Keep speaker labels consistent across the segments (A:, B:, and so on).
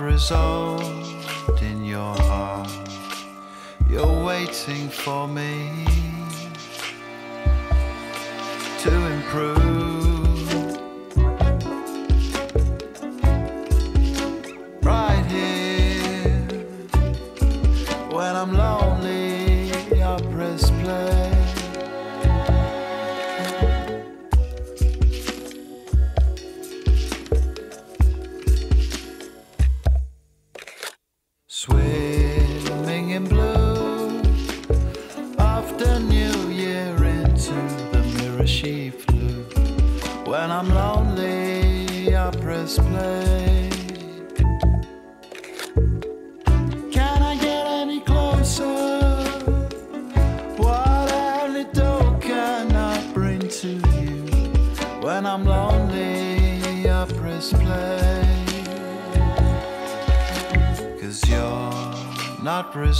A: resolve.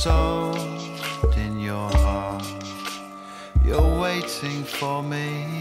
A: Resolved in your heart. You're waiting for me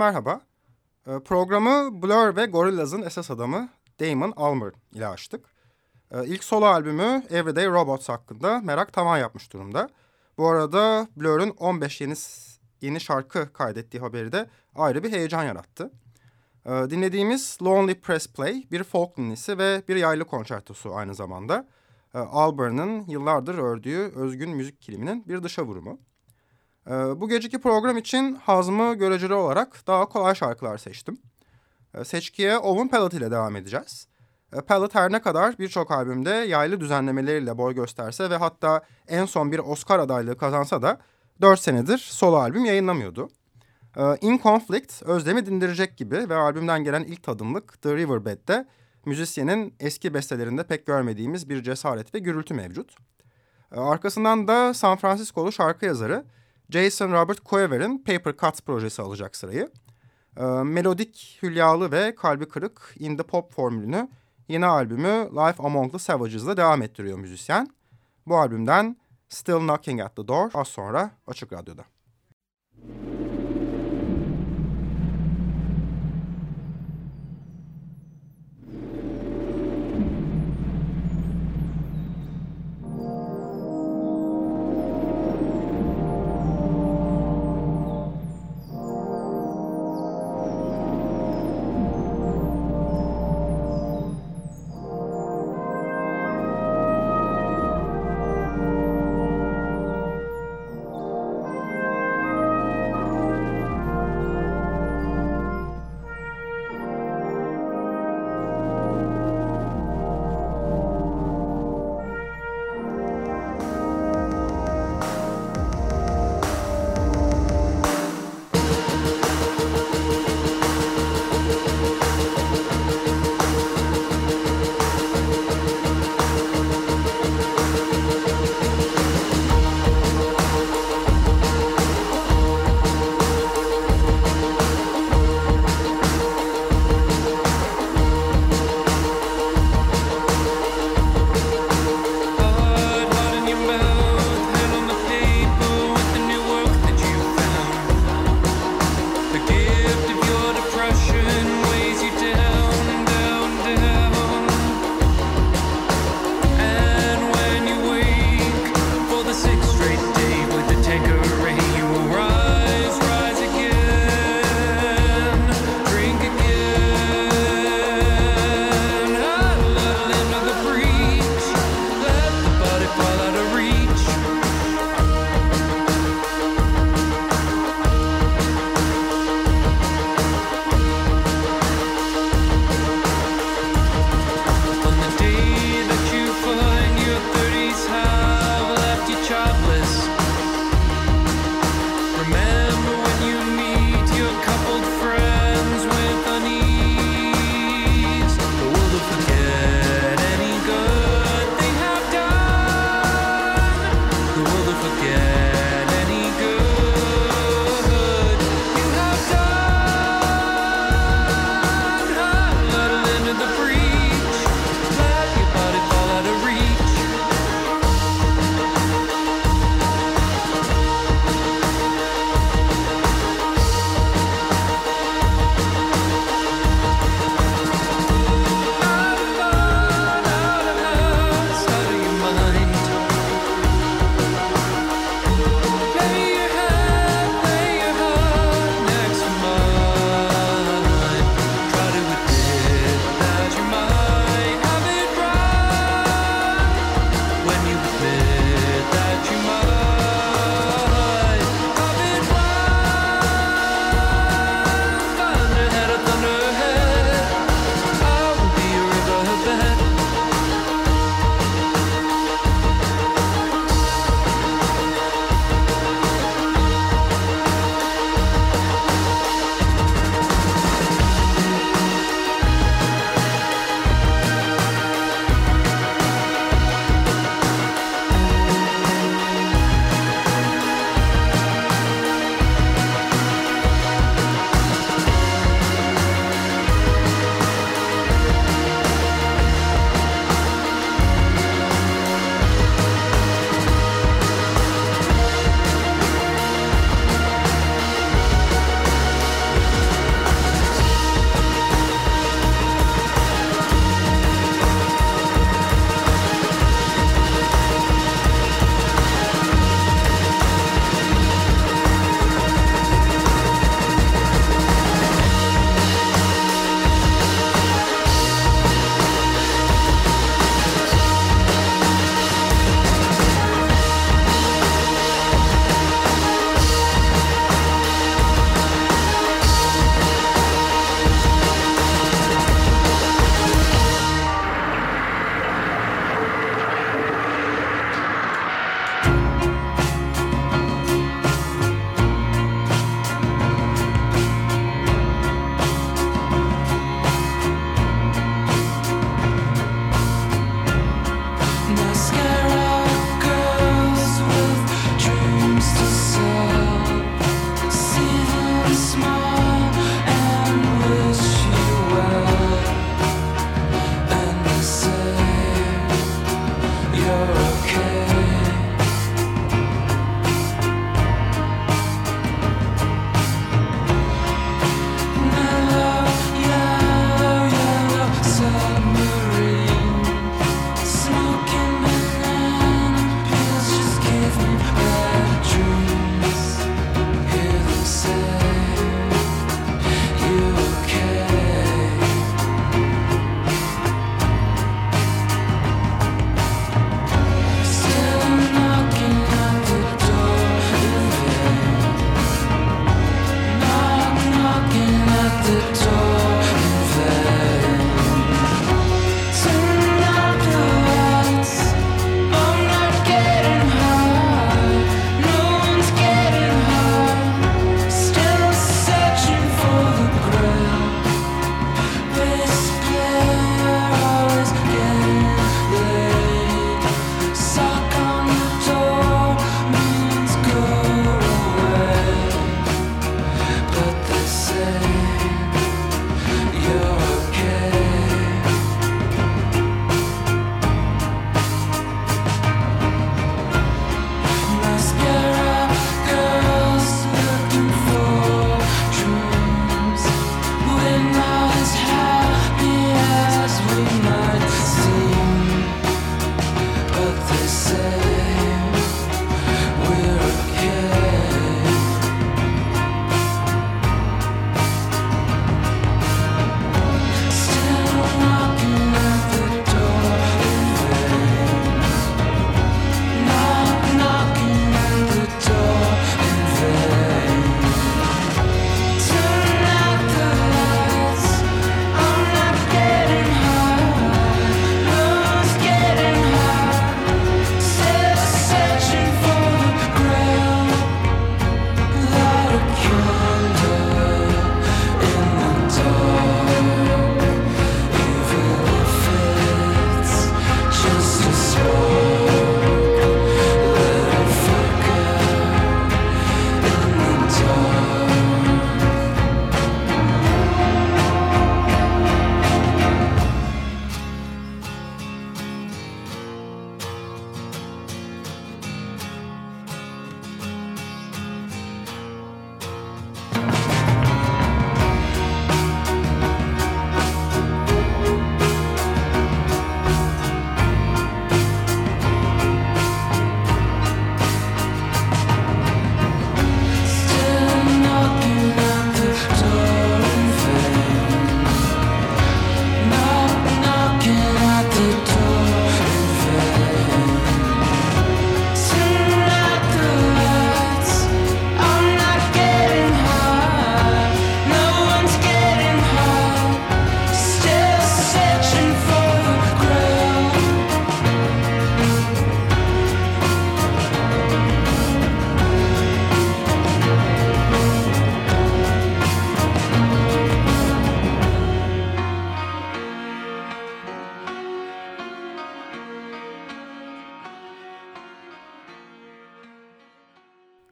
B: merhaba. Ee, Programı Blur ve Gorillaz'ın esas adamı Damon Albarn ile açtık. Ee, İlk solo albümü Everyday Robots hakkında merak tavan yapmış durumda. Bu arada Blur'un 15 yeni, yeni şarkı kaydettiği haberi de ayrı bir heyecan yarattı. Ee, Dinlediğimiz Lonely Press Play bir folk ninisi ve bir yaylı konçertosu aynı zamanda. Ee, Alburn'ın yıllardır ördüğü özgün müzik kiliminin bir dışa vurumu. Ee, bu geceki program için hazımı göreceli olarak daha kolay şarkılar seçtim. Ee, seçkiye Owen Pellet ile devam edeceğiz. Ee, Pellet her ne kadar birçok albümde yaylı düzenlemeleriyle boy gösterse ve hatta en son bir Oscar adaylığı kazansa da 4 senedir solo albüm yayınlamıyordu. In Conflict özlemi dindirecek gibi ve albümden gelen ilk tadımlık The Riverbed'de müzisyenin eski bestelerinde pek görmediğimiz bir cesaret ve gürültü mevcut. Arkasından da San Francisco'lu şarkı yazarı Jason Robert Coever'in Paper Cuts projesi alacak sırayı. Ee, melodik, hülyalı ve kalbi kırık indie pop formülünü yeni albümü Life Among the Savages'la devam ettiriyor müzisyen. Bu albümden Still Knocking at the Door az sonra Açık Radyo'da.
C: Thank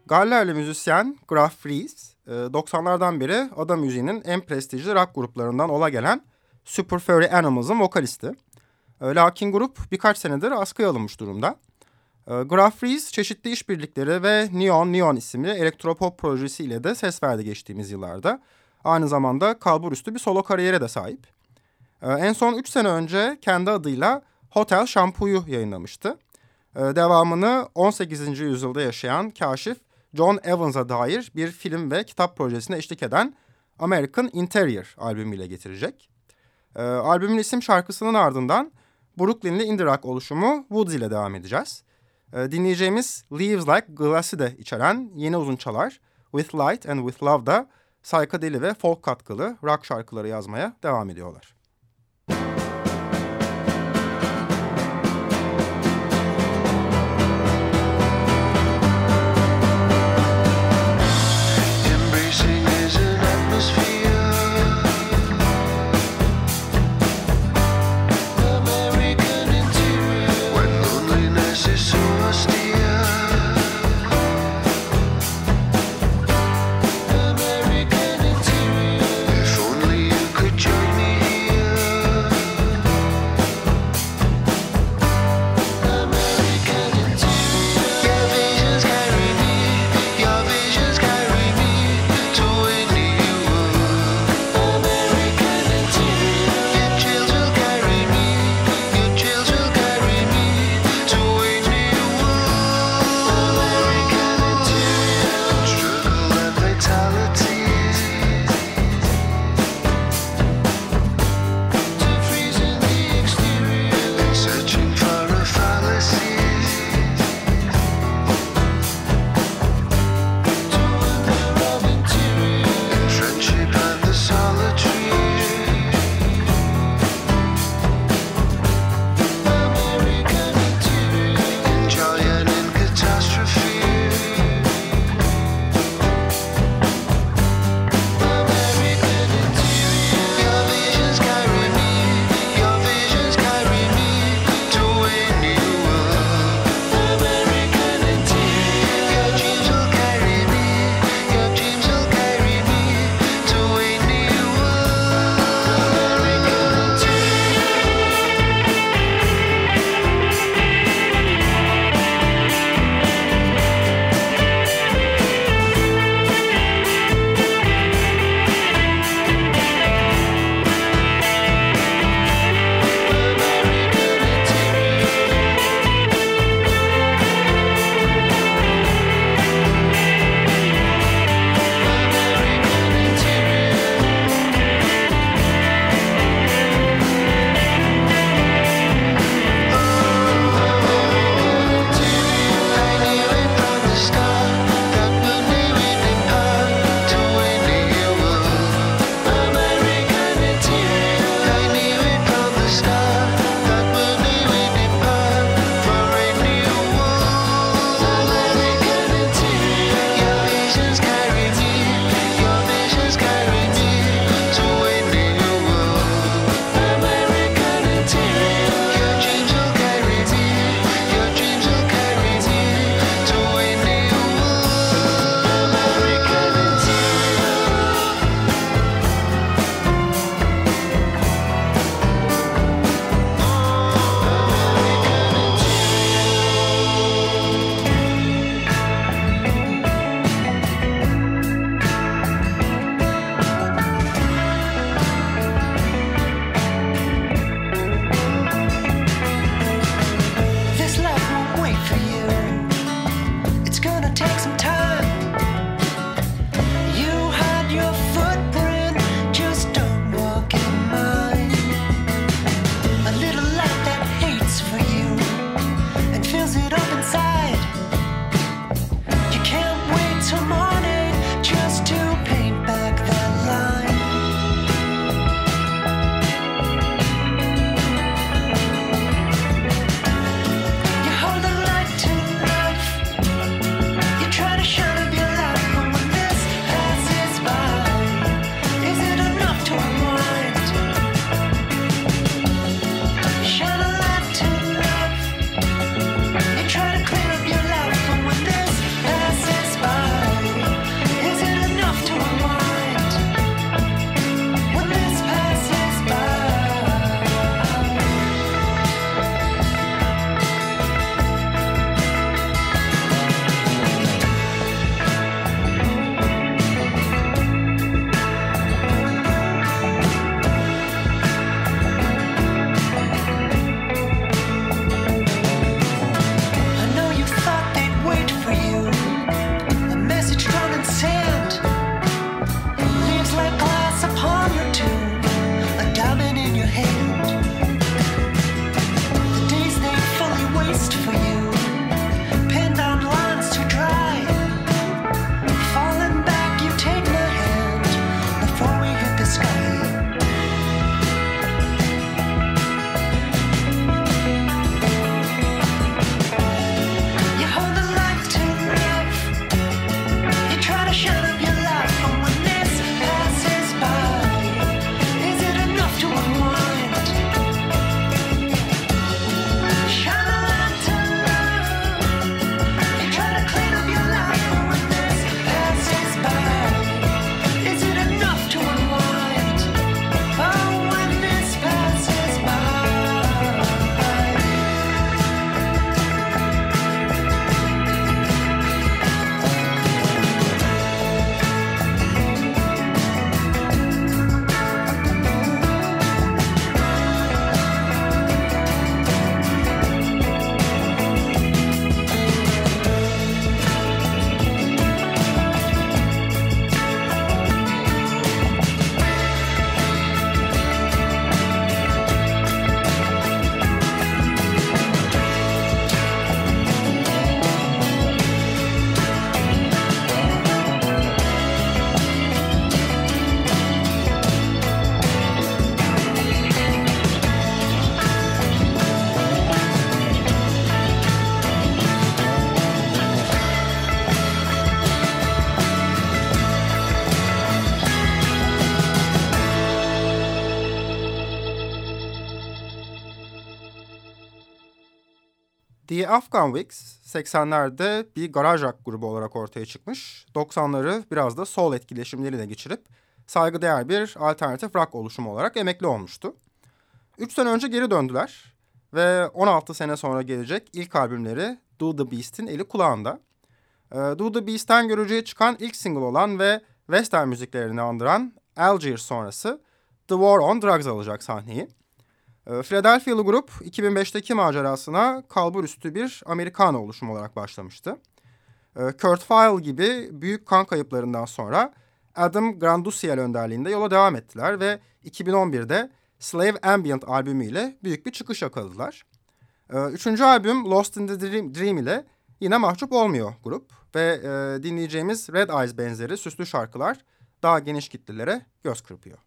B: Gallerli müzisyen Graf Fries, 90'lardan e, beri ada müziğinin en prestijli rock gruplarından ola gelen Super Furry Animals'ın vokalisti. E, lakin grup birkaç senedir askıya alınmış durumda. E, Graf Fries çeşitli işbirlikleri ve Neon Neon isimli elektropop projesiyle de ses verdi geçtiğimiz yıllarda. Aynı zamanda kalbur üstü bir solo kariyere de sahip. En son 3 sene önce kendi adıyla Hotel Shampoo'yu yayınlamıştı. Devamını 18. yüzyılda yaşayan kaşif John Evans'a dair bir film ve kitap projesine eşlik eden American Interior albümüyle getirecek. E, albümün isim şarkısının ardından Brooklyn'li indie rock oluşumu Woods ile devam edeceğiz. E, dinleyeceğimiz Leaves Like Glass'ı da içeren yeni uzun çalar With Light and With Love da psychedeli ve folk katkılı rock şarkıları yazmaya devam ediyorlar. Afghan Wigs 80'lerde bir garaj rock grubu olarak ortaya çıkmış. 90'ları biraz da soul etkileşimleriyle geçirip saygıdeğer bir alternatif rock oluşumu olarak emekli olmuştu. 3 sene önce geri döndüler ve 16 sene sonra gelecek ilk albümleri Do The Beast'in eli kulağında. Ee, Do The Beast'ten göreceği çıkan ilk single olan ve western müziklerini andıran Algiers sonrası The War on Drugs alacak sahneyi. Ee, Philadelphia'lı grup 2005'teki macerasına kalbur üstü bir Amerikano oluşum olarak başlamıştı. Ee, Kurt File gibi büyük kan kayıplarından sonra Adam Grandusiel önderliğinde yola devam ettiler ve 2011'de Slave Ambient albümüyle büyük bir çıkış yakaladılar. Ee, üçüncü albüm Lost in the Dream, Dream ile yine mahcup olmuyor grup ve e, dinleyeceğimiz Red Eyes benzeri süslü şarkılar daha geniş kitlelere göz kırpıyor.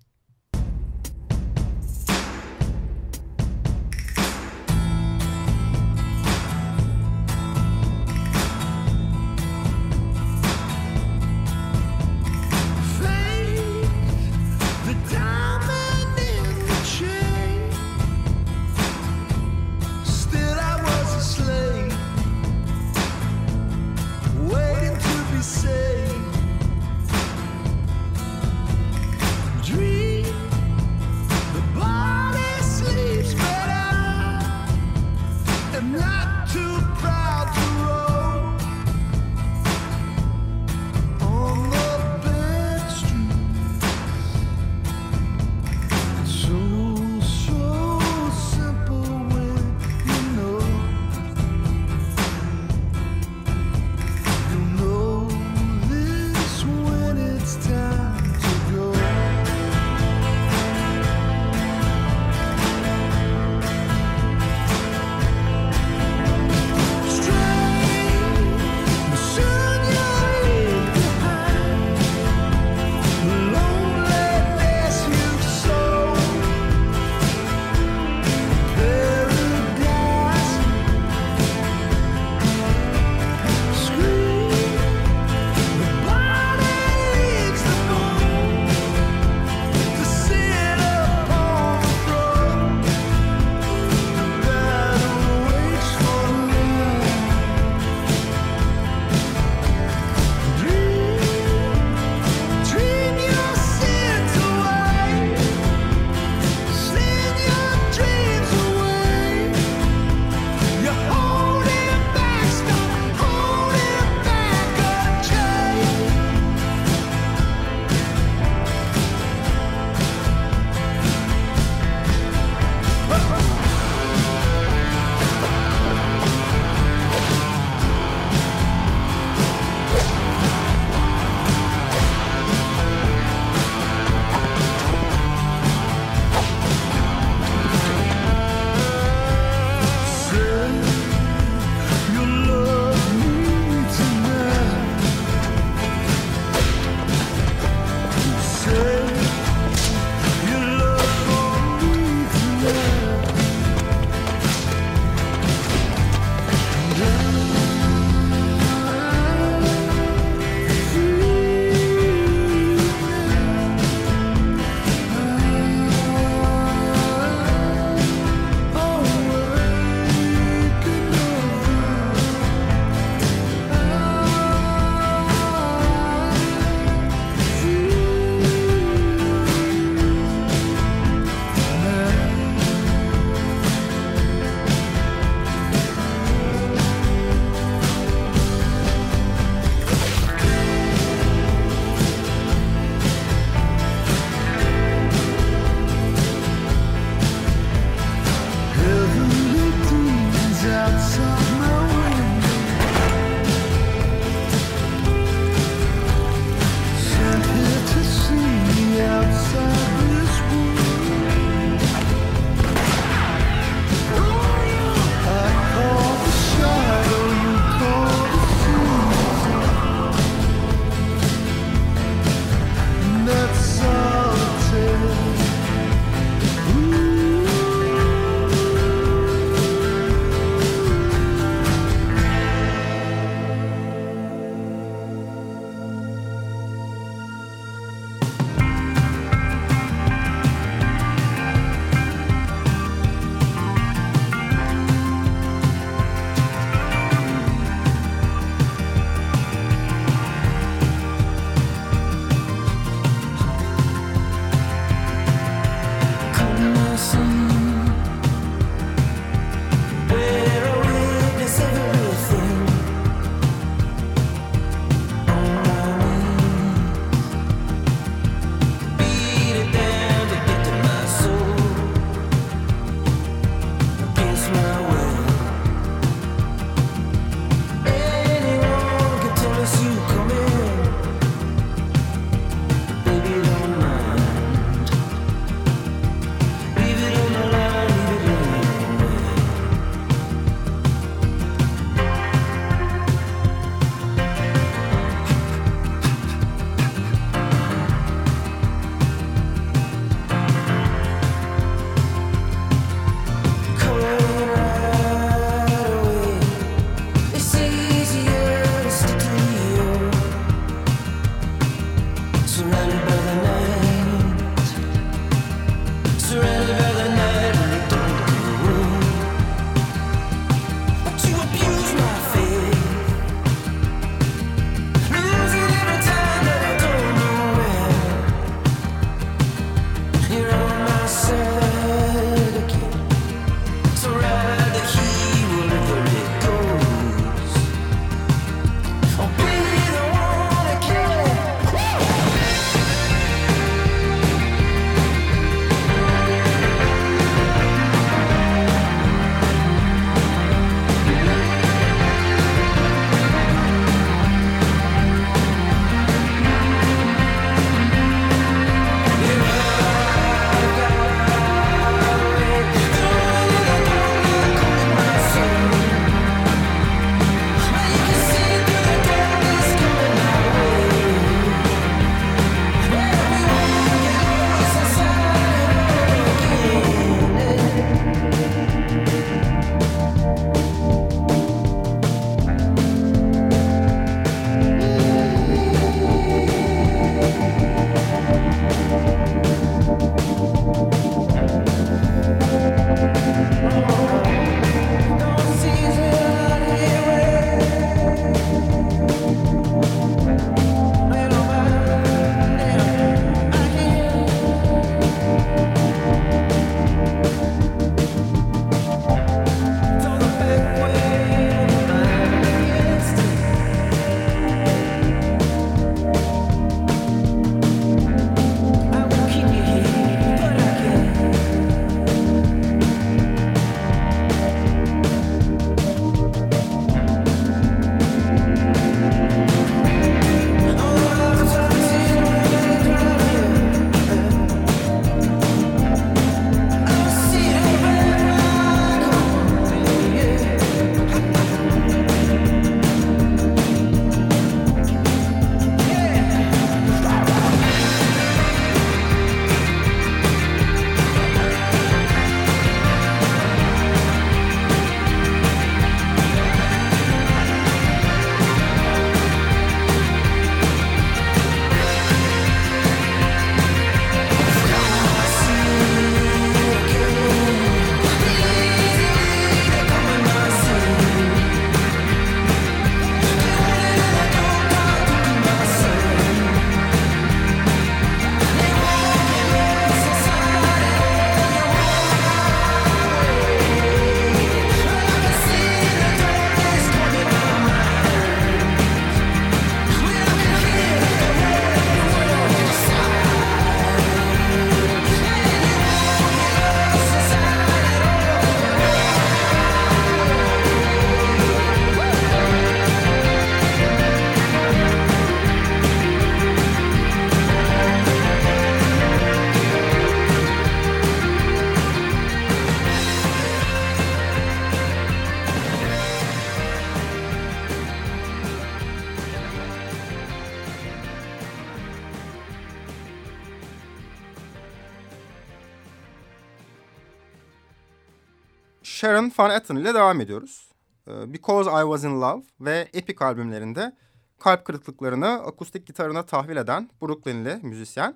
B: Sharon Van Etten ile devam ediyoruz. Ee, Because I Was In Love ve Epic albümlerinde kalp kırıklıklarını akustik gitarına tahvil eden Brooklynli müzisyen,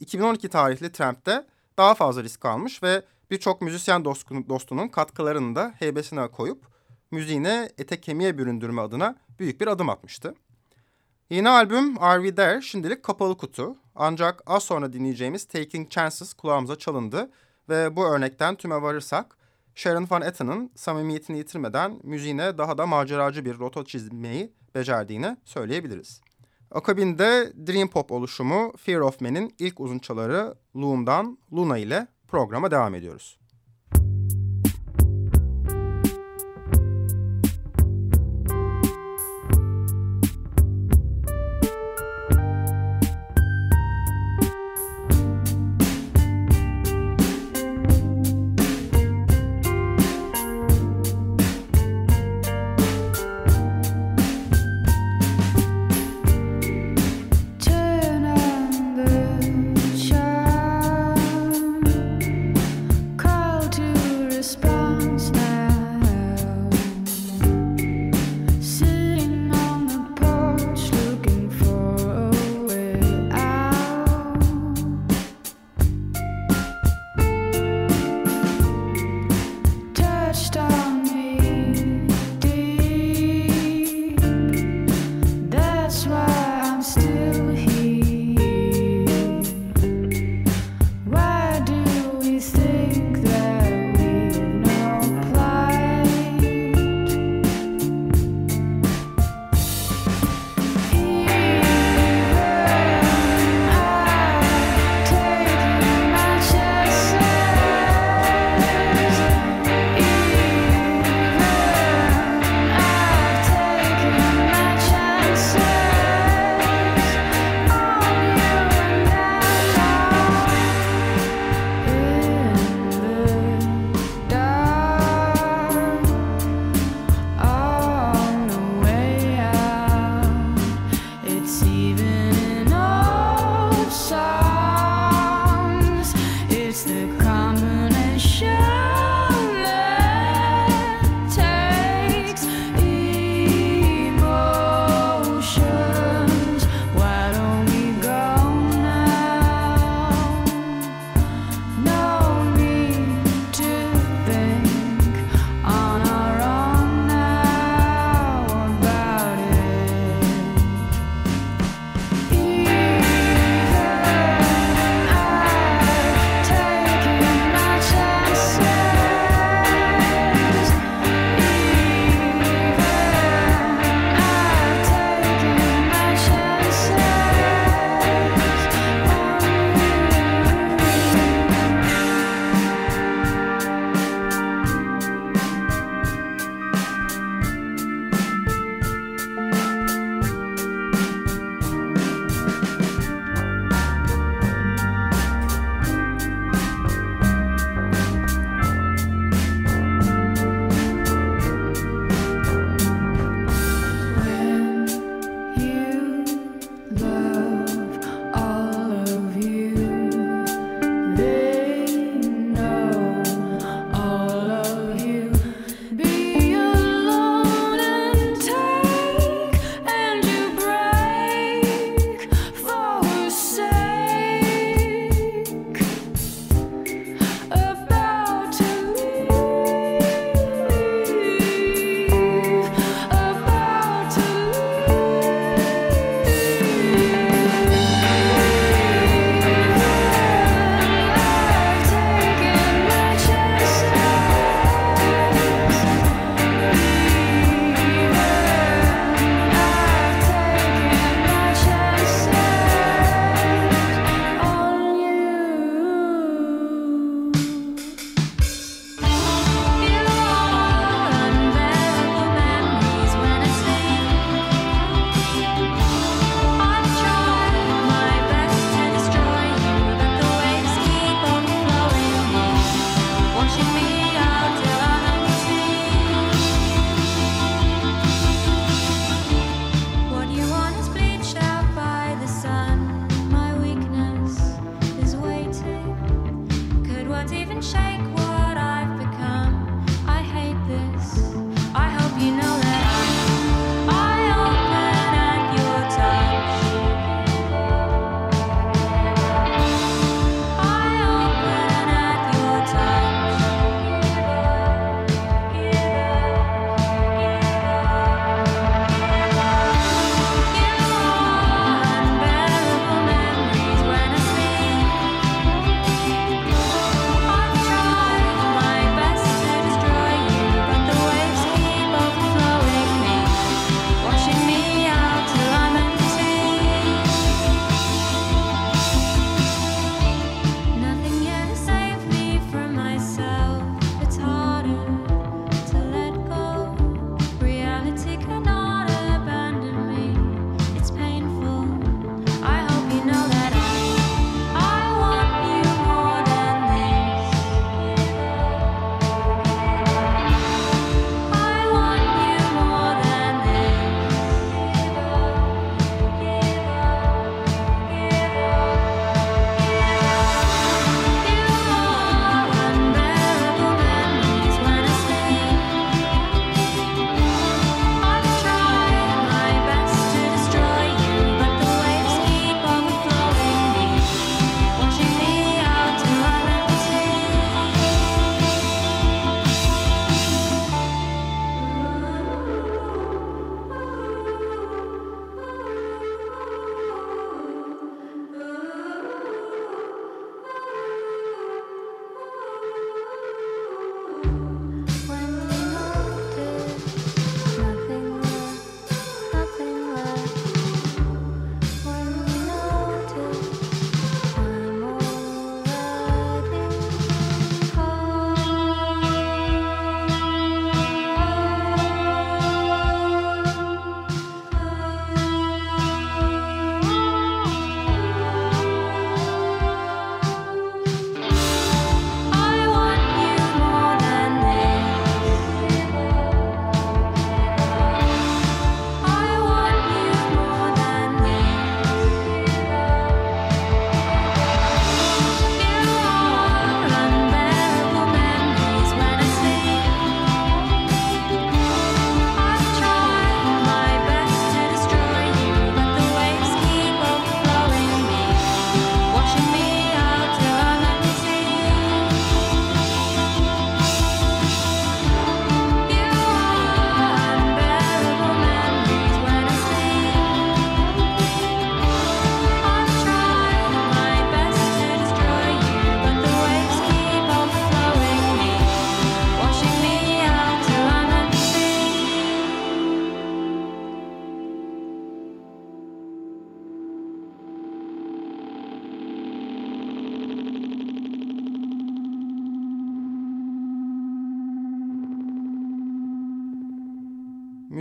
B: 2012 tarihli Tramp'te daha fazla risk almış ve birçok müzisyen dostunun katkılarını da heybesine koyup müziğine ete kemiğe büründürme adına büyük bir adım atmıştı. Yeni albüm Are We There şimdilik kapalı kutu ancak az sonra dinleyeceğimiz Taking Chances kulağımıza çalındı ve bu örnekten tüme varırsak Sharon Van Etten'ın samimiyetini yitirmeden müziğine daha da maceracı bir rota çizmeyi becerdiğini söyleyebiliriz. Akabinde Dream Pop oluşumu Fear of Man'in ilk uzunçaları Loom'dan Luna ile programa devam ediyoruz.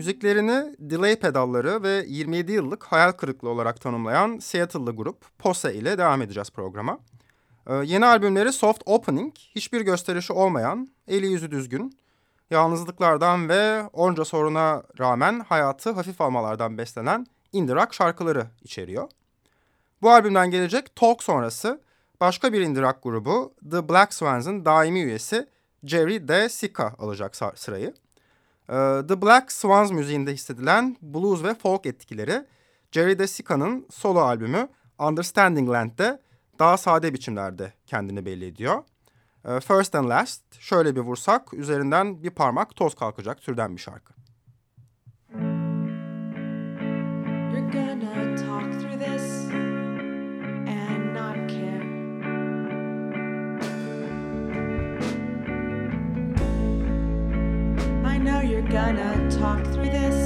B: Müziklerini delay pedalları ve 27 yıllık hayal kırıklığı olarak tanımlayan Seattle'lı grup Pose ile devam edeceğiz programa. Ee, yeni albümleri Soft Opening, hiçbir gösterişi olmayan, eli yüzü düzgün, yalnızlıklardan ve onca soruna rağmen hayatı hafif almalardan beslenen indie rock şarkıları içeriyor. Bu albümden gelecek Talk sonrası başka bir indie rock grubu The Black Swans'ın daimi üyesi Jerry De Sica alacak sırayı. Ee, The Black Swans müziğinde hissedilen blues ve folk etkileri Jerry DeSica'nın solo albümü Understanding Land'de daha sade biçimlerde kendini belli ediyor. Ee, First and Last şöyle bir vursak üzerinden bir parmak toz kalkacak türden bir şarkı. Gonna talk through this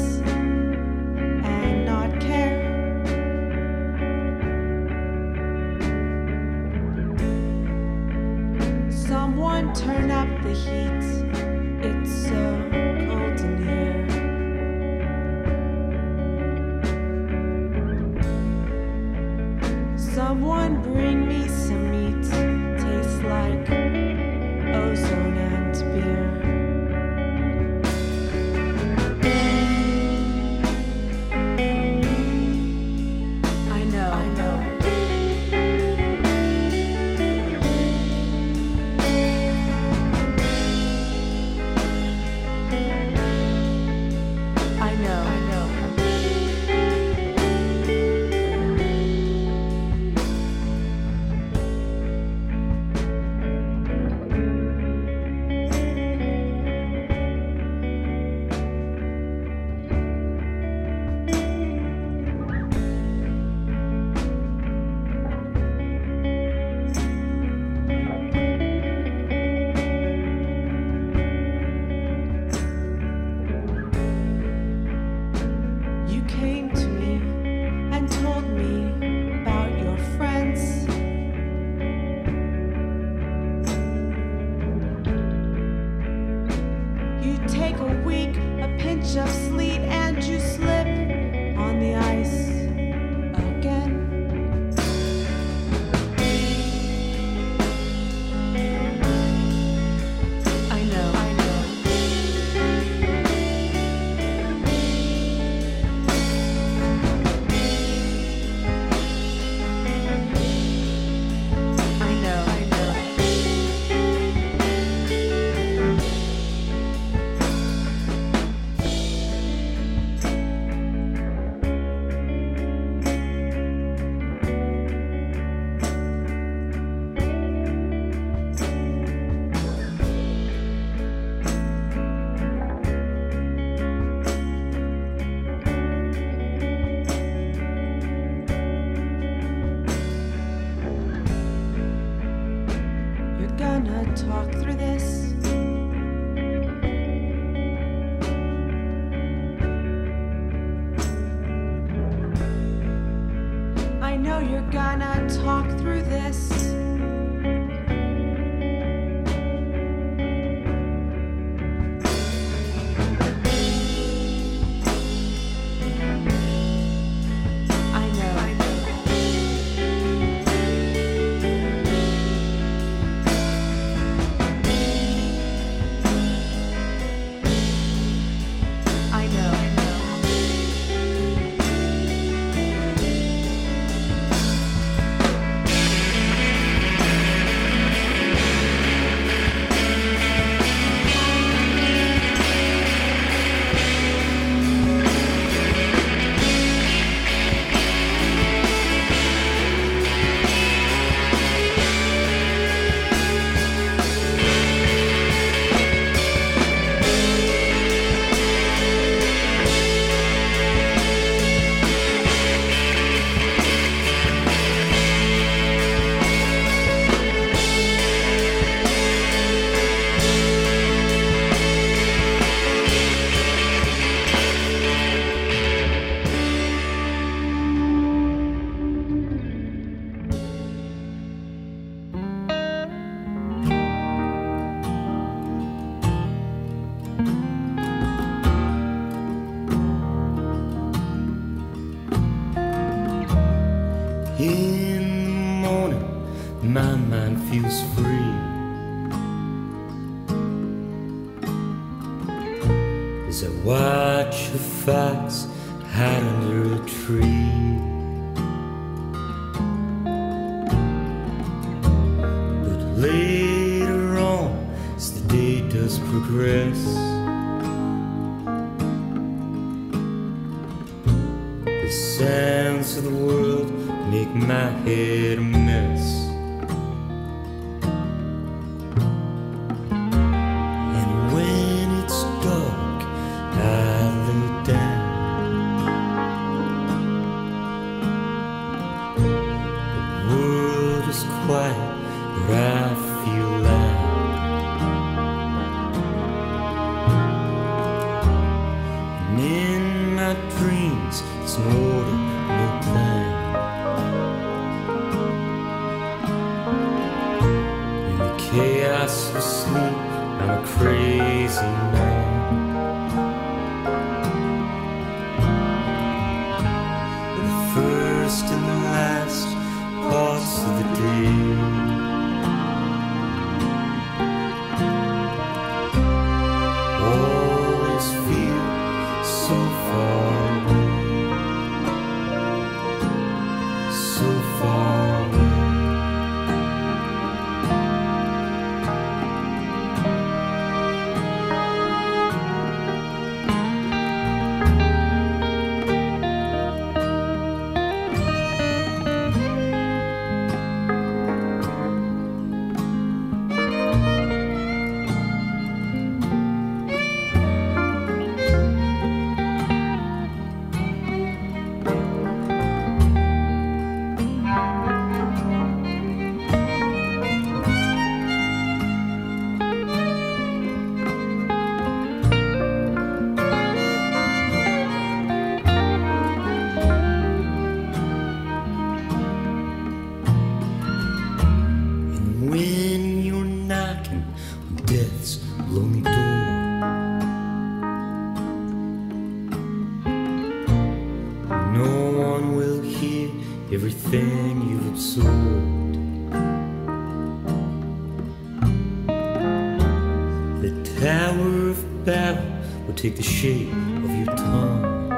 D: take the shape of your tongue.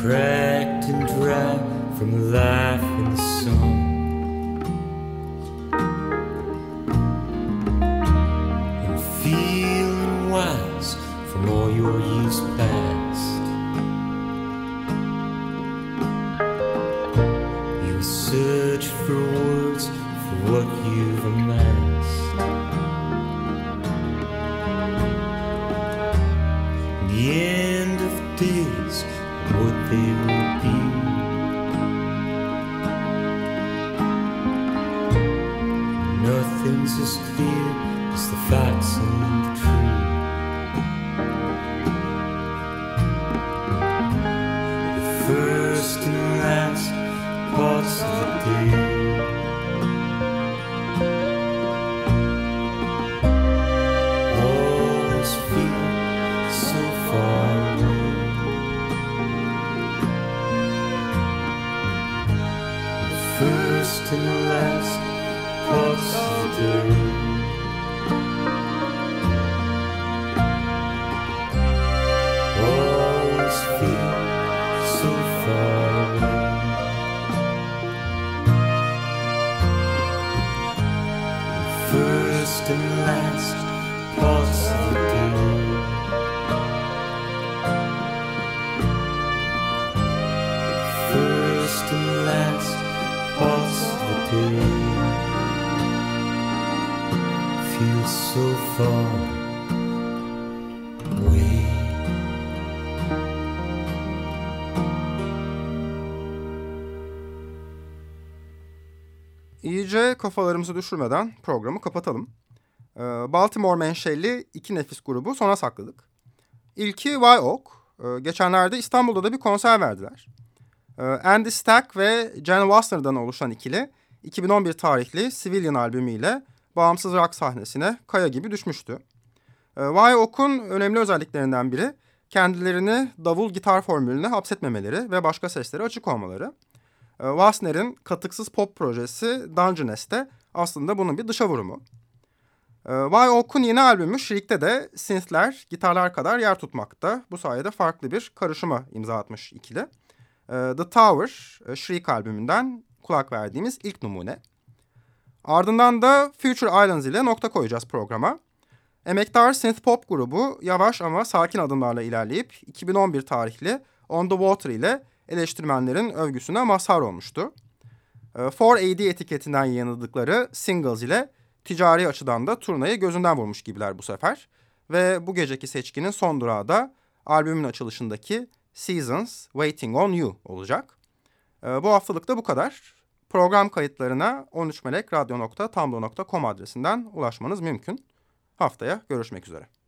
D: Cracked and dry from life in the sun. And feeling wise from all your years past. You search for words for what you've amassed.
B: İyice kafalarımızı düşürmeden programı kapatalım. Ee, Baltimore menşeli iki nefis grubu sona sakladık. İlki Y Oak. Ee, geçenlerde İstanbul'da da bir konser verdiler. Ee, Andy Stack ve Jen Wasser'dan oluşan ikili 2011 tarihli Civilian albümüyle bağımsız rock sahnesine kaya gibi düşmüştü. Ee, Y Oak'un önemli özelliklerinden biri kendilerini davul gitar formülüne hapsetmemeleri ve başka seslere açık olmaları. E, Wassner'in katıksız pop projesi Dungeness de aslında bunun bir dışa vurumu. E, Why Oak'un yeni albümü Shriek'te de synthler, gitarlar kadar yer tutmakta. Bu sayede farklı bir karışıma imza atmış ikili. E, The Tower, e, Shriek albümünden kulak verdiğimiz ilk numune. Ardından da Future Islands ile nokta koyacağız programa. Emektar synth pop grubu yavaş ama sakin adımlarla ilerleyip 2011 tarihli On The Water ile eleştirmenlerin övgüsüne mazhar olmuştu. E, 4AD etiketinden yayınladıkları singles ile ticari açıdan da turnayı gözünden vurmuş gibiler bu sefer. Ve bu geceki seçkinin son durağı da albümün açılışındaki Seasons Waiting On You olacak. E, bu haftalık da bu kadar. Program kayıtlarına 13melekradyo.tumblr.com adresinden ulaşmanız mümkün. Haftaya görüşmek üzere.